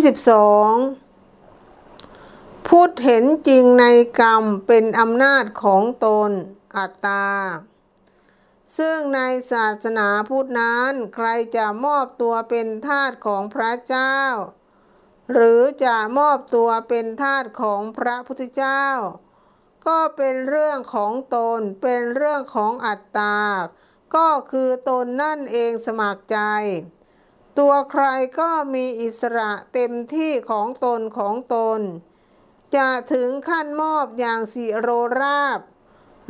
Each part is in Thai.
ที่สิบสองพุทธเห็นจริงในกรรมเป็นอำนาจของตนอัตตา ซึ่งในศาสนาพุทธนั้นใครจะมอบตัวเป็นทาสของพระเจ้า หรือจะมอบตัวเป็นทาสของพระพุทธเจ้า ก็เป็นเรื่องของตนเป็นเรื่องของอัตตา ก็คือตนนั่นเองสมัครใจ ตัวใครก็มีอิสระเต็มที่ของตนของตน จะถึงขั้นมอบอย่างสิโรราบ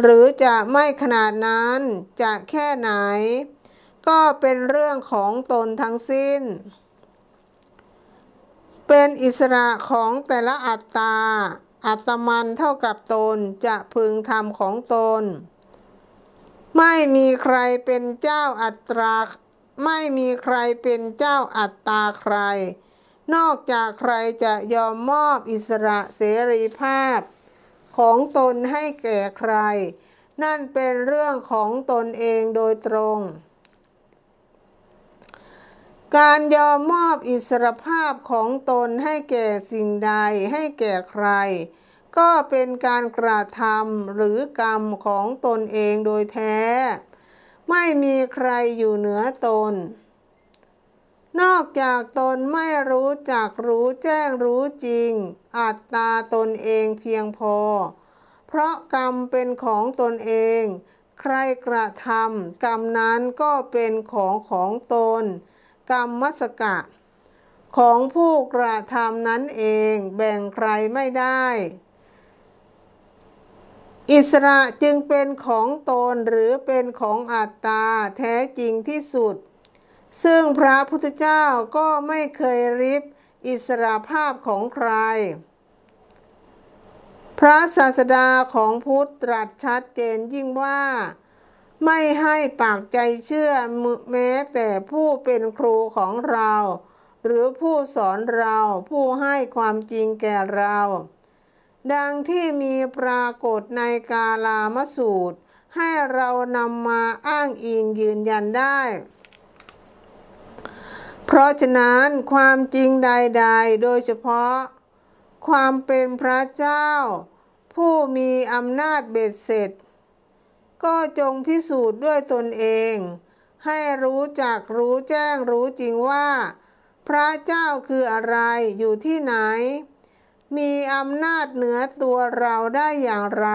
หรือจะไม่ขนาดนั้นจะแค่ไหน ก็เป็นเรื่องของตนทั้งสิ้น เป็นอิสระของแต่ละอัตตา อัตมันเท่ากับตนจะพึงทำของตน ไม่มีใครเป็นเจ้าอัตรา ไม่มีใครเป็นเจ้าอัตตาใคร นอกจากใครจะยอมมอบอิสระเสรีภาพ ของตนให้แก่ใคร นั่นเป็นเรื่องของตนเองโดยตรง การยอมมอบอิสรภาพของตนให้แก่สิ่งใดให้แก่ใคร ก็เป็นการกระทำหรือกรรมของตนเองโดยแท้ ไม่มีใครอยู่เหนือตน นอกจากตนไม่รู้จักรู้แจ้งรู้จริง อัตตาตนเองเพียงพอ เพราะกรรมเป็นของตนเอง ใครกระทำกรรมนั้นก็เป็นของของตน กรรมมัสกะ ของผู้กระทำนั้นเองแบ่งใครไม่ได้ อิสระจึงเป็นของตนหรือเป็นของอัตตาแท้จริงที่สุด ซึ่งพระพุทธเจ้าก็ไม่เคยริบอิสระภาพของใคร พระศาสดาของพุทธตรัสชัดเจนยิ่งว่า ไม่ให้ปากใจเชื่อแม้แต่ผู้เป็นครูของเรา หรือผู้สอนเราผู้ให้ความจริงแก่เรา ดังที่มีปรากฏในกาลามสูตร ให้เรานำมาอ้างอิงยืนยันได้ เพราะฉะนั้นความจริงใด ๆ โดยเฉพาะ ความเป็นพระเจ้า ผู้มีอำนาจเบ็ดเสร็จ ก็จงพิสูจน์ด้วยตนเอง ให้รู้จักรู้แจ้งรู้จริงว่า พระเจ้าคืออะไรอยู่ที่ไหน มีอำนาจเหนือตัวเราได้อย่างไร